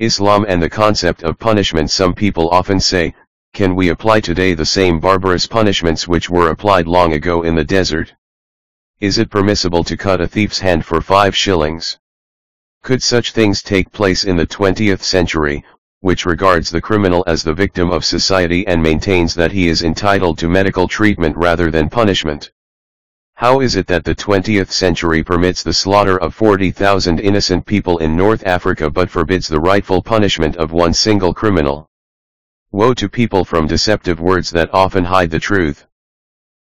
Islam and the concept of punishment Some people often say, can we apply today the same barbarous punishments which were applied long ago in the desert? Is it permissible to cut a thief's hand for five shillings? Could such things take place in the 20th century, which regards the criminal as the victim of society and maintains that he is entitled to medical treatment rather than punishment? How is it that the 20th century permits the slaughter of 40,000 innocent people in North Africa but forbids the rightful punishment of one single criminal? Woe to people from deceptive words that often hide the truth.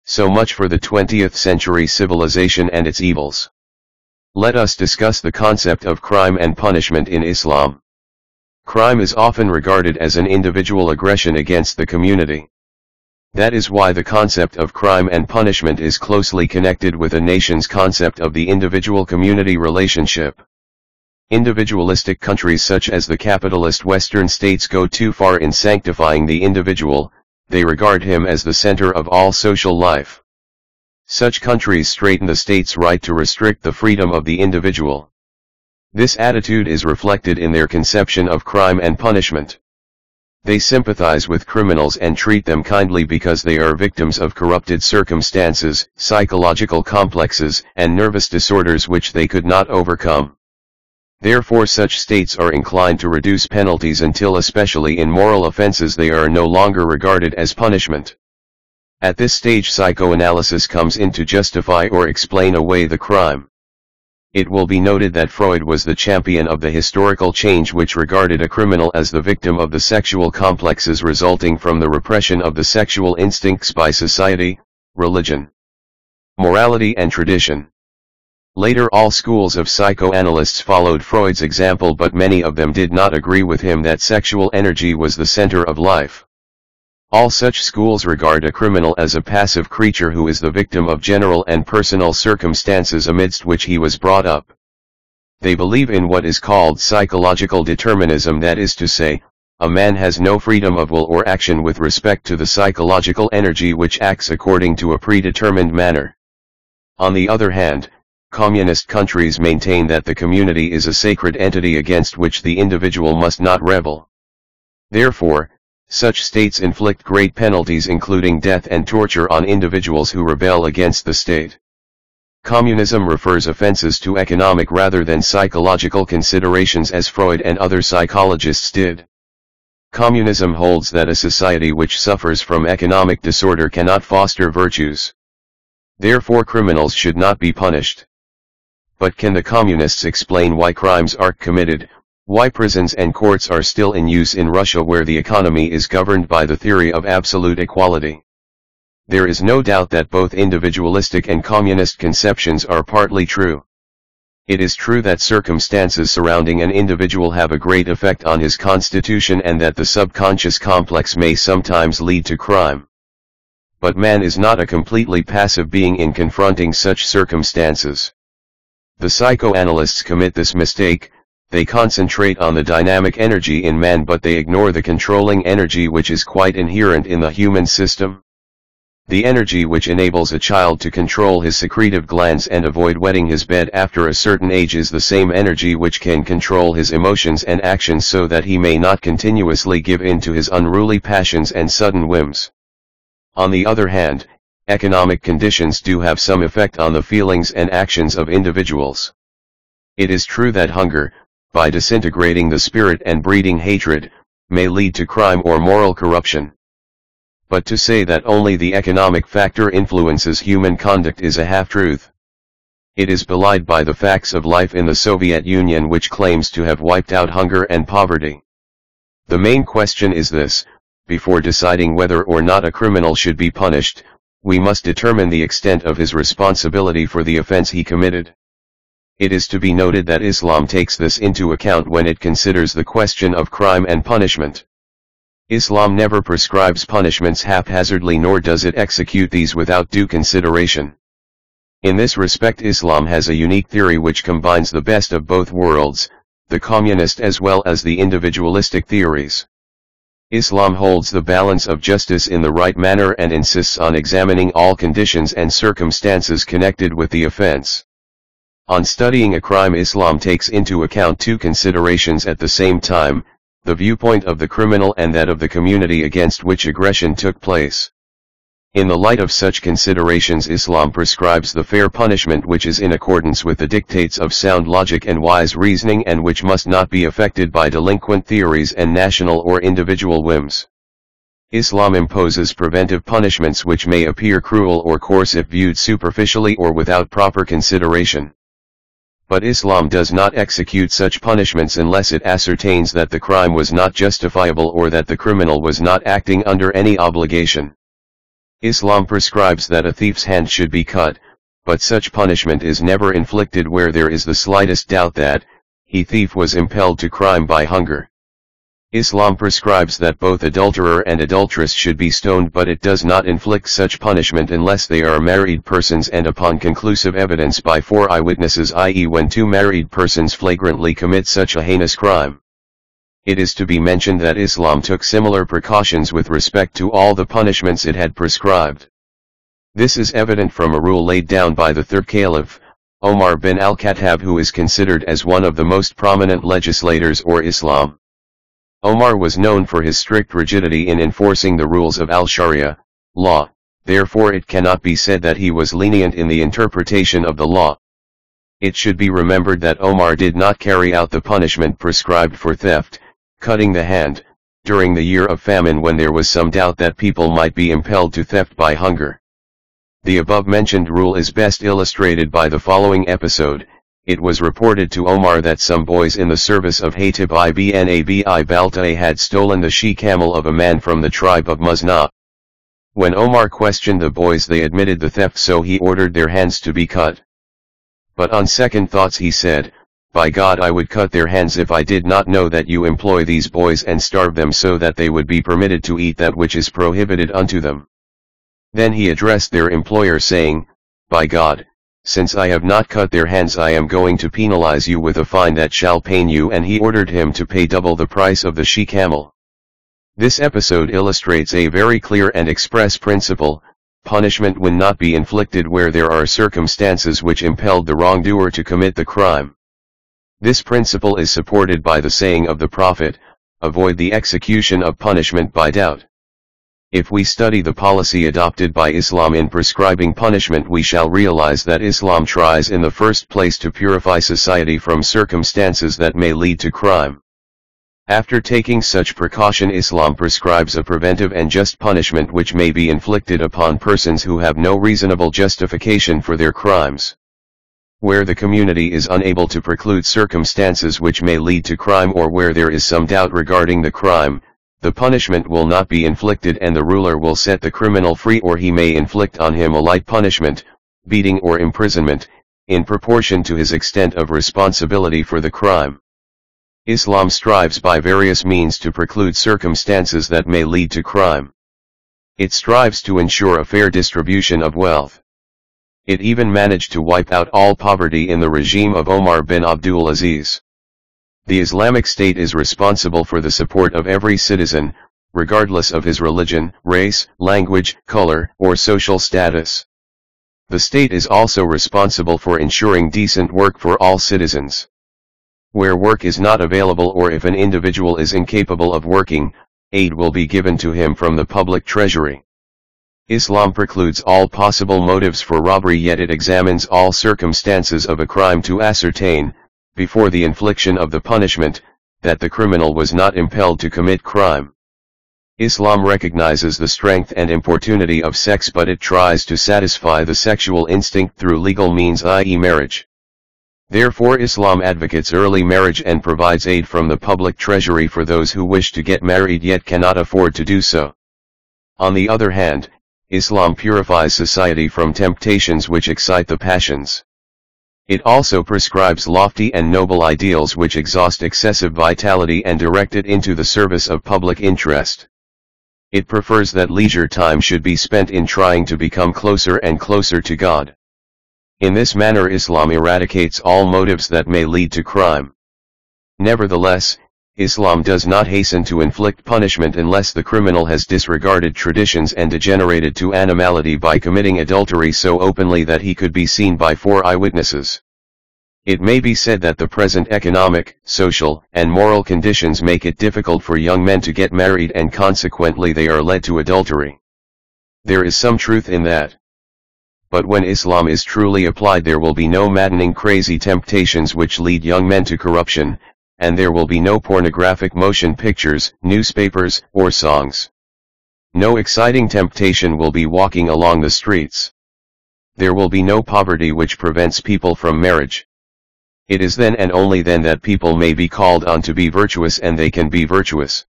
So much for the 20th century civilization and its evils. Let us discuss the concept of crime and punishment in Islam. Crime is often regarded as an individual aggression against the community. That is why the concept of crime and punishment is closely connected with a nation's concept of the individual-community relationship. Individualistic countries such as the capitalist Western states go too far in sanctifying the individual, they regard him as the center of all social life. Such countries straighten the state's right to restrict the freedom of the individual. This attitude is reflected in their conception of crime and punishment. They sympathize with criminals and treat them kindly because they are victims of corrupted circumstances, psychological complexes, and nervous disorders which they could not overcome. Therefore such states are inclined to reduce penalties until especially in moral offenses they are no longer regarded as punishment. At this stage psychoanalysis comes in to justify or explain away the crime. It will be noted that Freud was the champion of the historical change which regarded a criminal as the victim of the sexual complexes resulting from the repression of the sexual instincts by society, religion, morality and tradition. Later all schools of psychoanalysts followed Freud's example but many of them did not agree with him that sexual energy was the center of life. All such schools regard a criminal as a passive creature who is the victim of general and personal circumstances amidst which he was brought up. They believe in what is called psychological determinism that is to say, a man has no freedom of will or action with respect to the psychological energy which acts according to a predetermined manner. On the other hand, communist countries maintain that the community is a sacred entity against which the individual must not rebel. Therefore, such states inflict great penalties including death and torture on individuals who rebel against the state. Communism refers offenses to economic rather than psychological considerations as Freud and other psychologists did. Communism holds that a society which suffers from economic disorder cannot foster virtues. Therefore criminals should not be punished. But can the communists explain why crimes are committed, why prisons and courts are still in use in Russia where the economy is governed by the theory of absolute equality. There is no doubt that both individualistic and communist conceptions are partly true. It is true that circumstances surrounding an individual have a great effect on his constitution and that the subconscious complex may sometimes lead to crime. But man is not a completely passive being in confronting such circumstances. The psychoanalysts commit this mistake, they concentrate on the dynamic energy in man but they ignore the controlling energy which is quite inherent in the human system. The energy which enables a child to control his secretive glands and avoid wetting his bed after a certain age is the same energy which can control his emotions and actions so that he may not continuously give in to his unruly passions and sudden whims. On the other hand, economic conditions do have some effect on the feelings and actions of individuals. It is true that hunger, by disintegrating the spirit and breeding hatred, may lead to crime or moral corruption. But to say that only the economic factor influences human conduct is a half-truth. It is belied by the facts of life in the Soviet Union which claims to have wiped out hunger and poverty. The main question is this, before deciding whether or not a criminal should be punished, we must determine the extent of his responsibility for the offense he committed. It is to be noted that Islam takes this into account when it considers the question of crime and punishment. Islam never prescribes punishments haphazardly nor does it execute these without due consideration. In this respect Islam has a unique theory which combines the best of both worlds, the communist as well as the individualistic theories. Islam holds the balance of justice in the right manner and insists on examining all conditions and circumstances connected with the offense. On studying a crime Islam takes into account two considerations at the same time, the viewpoint of the criminal and that of the community against which aggression took place. In the light of such considerations Islam prescribes the fair punishment which is in accordance with the dictates of sound logic and wise reasoning and which must not be affected by delinquent theories and national or individual whims. Islam imposes preventive punishments which may appear cruel or coarse if viewed superficially or without proper consideration. But Islam does not execute such punishments unless it ascertains that the crime was not justifiable or that the criminal was not acting under any obligation. Islam prescribes that a thief's hand should be cut, but such punishment is never inflicted where there is the slightest doubt that, he thief was impelled to crime by hunger. Islam prescribes that both adulterer and adulteress should be stoned but it does not inflict such punishment unless they are married persons and upon conclusive evidence by four eyewitnesses i.e. when two married persons flagrantly commit such a heinous crime. It is to be mentioned that Islam took similar precautions with respect to all the punishments it had prescribed. This is evident from a rule laid down by the third caliph, Omar bin al-Khattab who is considered as one of the most prominent legislators or Islam. Omar was known for his strict rigidity in enforcing the rules of al-Sharia, law, therefore it cannot be said that he was lenient in the interpretation of the law. It should be remembered that Omar did not carry out the punishment prescribed for theft, cutting the hand, during the year of famine when there was some doubt that people might be impelled to theft by hunger. The above-mentioned rule is best illustrated by the following episode, it was reported to Omar that some boys in the service of Hatib ibn Abi Balta'a had stolen the she-camel of a man from the tribe of Muzna. When Omar questioned the boys they admitted the theft so he ordered their hands to be cut. But on second thoughts he said, by God I would cut their hands if I did not know that you employ these boys and starve them so that they would be permitted to eat that which is prohibited unto them. Then he addressed their employer saying, By God, since I have not cut their hands I am going to penalize you with a fine that shall pain you and he ordered him to pay double the price of the she-camel. This episode illustrates a very clear and express principle, punishment will not be inflicted where there are circumstances which impelled the wrongdoer to commit the crime. This principle is supported by the saying of the Prophet, avoid the execution of punishment by doubt. If we study the policy adopted by Islam in prescribing punishment we shall realize that Islam tries in the first place to purify society from circumstances that may lead to crime. After taking such precaution Islam prescribes a preventive and just punishment which may be inflicted upon persons who have no reasonable justification for their crimes where the community is unable to preclude circumstances which may lead to crime or where there is some doubt regarding the crime, the punishment will not be inflicted and the ruler will set the criminal free or he may inflict on him a light punishment, beating or imprisonment, in proportion to his extent of responsibility for the crime. Islam strives by various means to preclude circumstances that may lead to crime. It strives to ensure a fair distribution of wealth. It even managed to wipe out all poverty in the regime of Omar bin Abdul Aziz. The Islamic State is responsible for the support of every citizen, regardless of his religion, race, language, color, or social status. The state is also responsible for ensuring decent work for all citizens. Where work is not available or if an individual is incapable of working, aid will be given to him from the public treasury. Islam precludes all possible motives for robbery yet it examines all circumstances of a crime to ascertain, before the infliction of the punishment, that the criminal was not impelled to commit crime. Islam recognizes the strength and importunity of sex but it tries to satisfy the sexual instinct through legal means i.e. marriage. Therefore Islam advocates early marriage and provides aid from the public treasury for those who wish to get married yet cannot afford to do so. On the other hand, Islam purifies society from temptations which excite the passions. It also prescribes lofty and noble ideals which exhaust excessive vitality and direct it into the service of public interest. It prefers that leisure time should be spent in trying to become closer and closer to God. In this manner Islam eradicates all motives that may lead to crime. Nevertheless, Islam does not hasten to inflict punishment unless the criminal has disregarded traditions and degenerated to animality by committing adultery so openly that he could be seen by four eyewitnesses. It may be said that the present economic, social, and moral conditions make it difficult for young men to get married and consequently they are led to adultery. There is some truth in that. But when Islam is truly applied there will be no maddening crazy temptations which lead young men to corruption, and there will be no pornographic motion pictures, newspapers, or songs. No exciting temptation will be walking along the streets. There will be no poverty which prevents people from marriage. It is then and only then that people may be called on to be virtuous and they can be virtuous.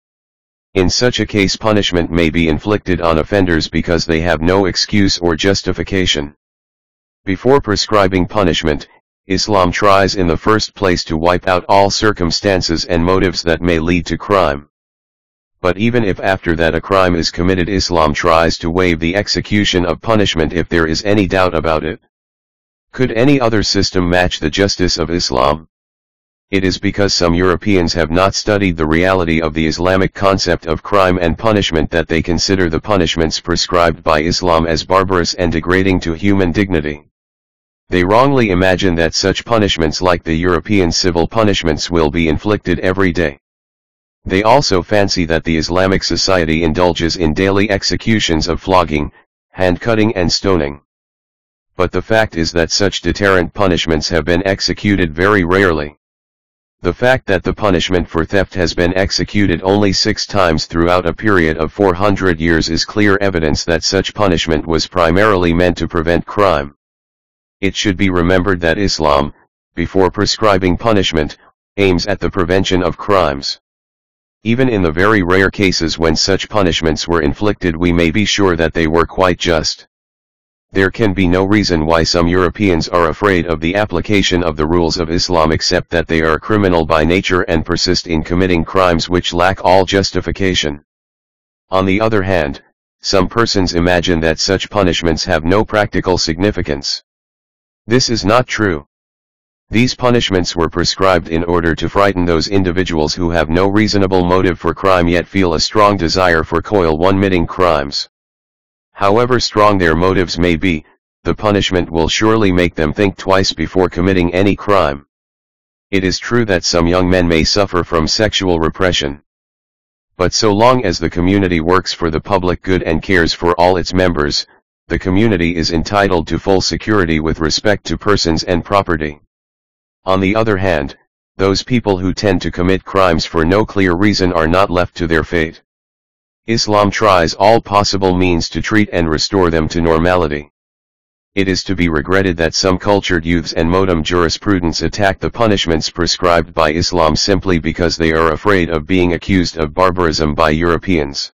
In such a case punishment may be inflicted on offenders because they have no excuse or justification. Before prescribing punishment, Islam tries in the first place to wipe out all circumstances and motives that may lead to crime. But even if after that a crime is committed Islam tries to waive the execution of punishment if there is any doubt about it. Could any other system match the justice of Islam? It is because some Europeans have not studied the reality of the Islamic concept of crime and punishment that they consider the punishments prescribed by Islam as barbarous and degrading to human dignity. They wrongly imagine that such punishments like the European civil punishments will be inflicted every day. They also fancy that the Islamic society indulges in daily executions of flogging, hand-cutting and stoning. But the fact is that such deterrent punishments have been executed very rarely. The fact that the punishment for theft has been executed only six times throughout a period of 400 years is clear evidence that such punishment was primarily meant to prevent crime. It should be remembered that Islam, before prescribing punishment, aims at the prevention of crimes. Even in the very rare cases when such punishments were inflicted we may be sure that they were quite just. There can be no reason why some Europeans are afraid of the application of the rules of Islam except that they are criminal by nature and persist in committing crimes which lack all justification. On the other hand, some persons imagine that such punishments have no practical significance. This is not true. These punishments were prescribed in order to frighten those individuals who have no reasonable motive for crime yet feel a strong desire for coil one-mitting crimes. However strong their motives may be, the punishment will surely make them think twice before committing any crime. It is true that some young men may suffer from sexual repression. But so long as the community works for the public good and cares for all its members, the community is entitled to full security with respect to persons and property. On the other hand, those people who tend to commit crimes for no clear reason are not left to their fate. Islam tries all possible means to treat and restore them to normality. It is to be regretted that some cultured youths and modem jurisprudents attack the punishments prescribed by Islam simply because they are afraid of being accused of barbarism by Europeans.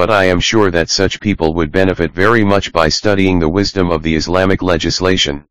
But I am sure that such people would benefit very much by studying the wisdom of the Islamic legislation.